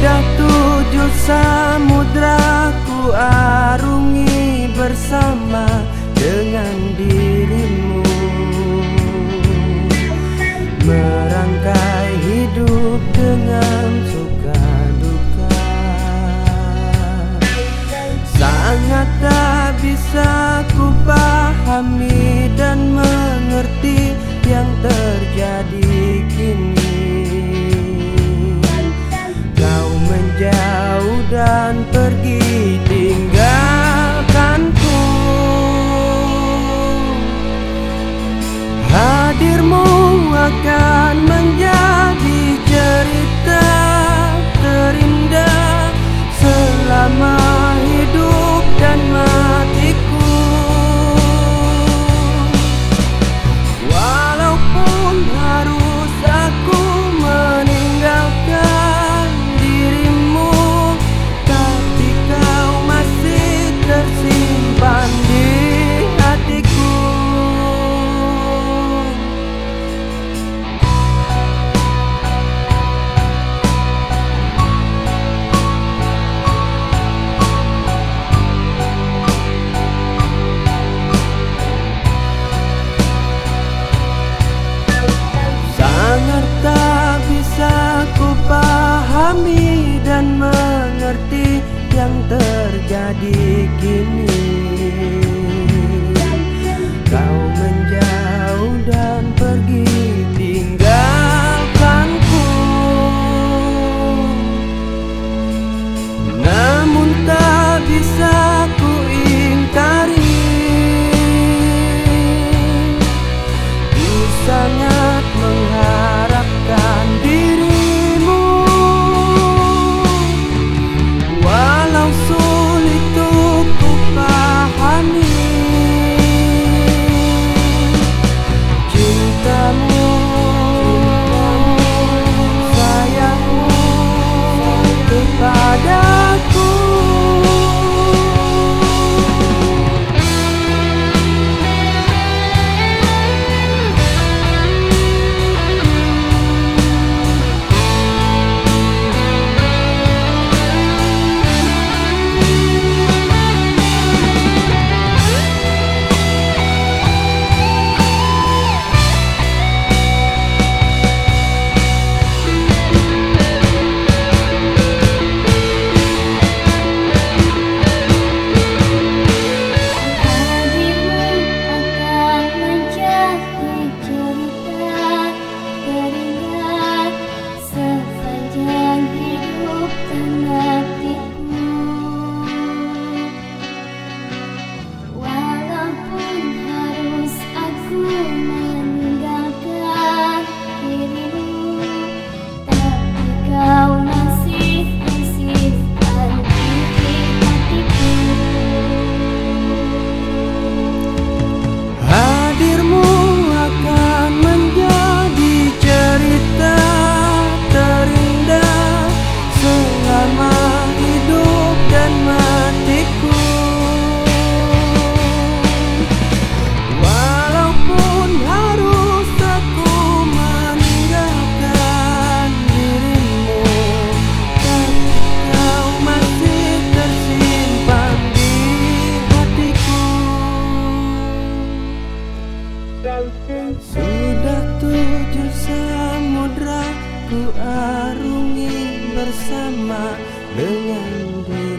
Sudah tujuh samudra ku arungi bersama. Sudah tujuh samudra ku arungi bersama dengan dia.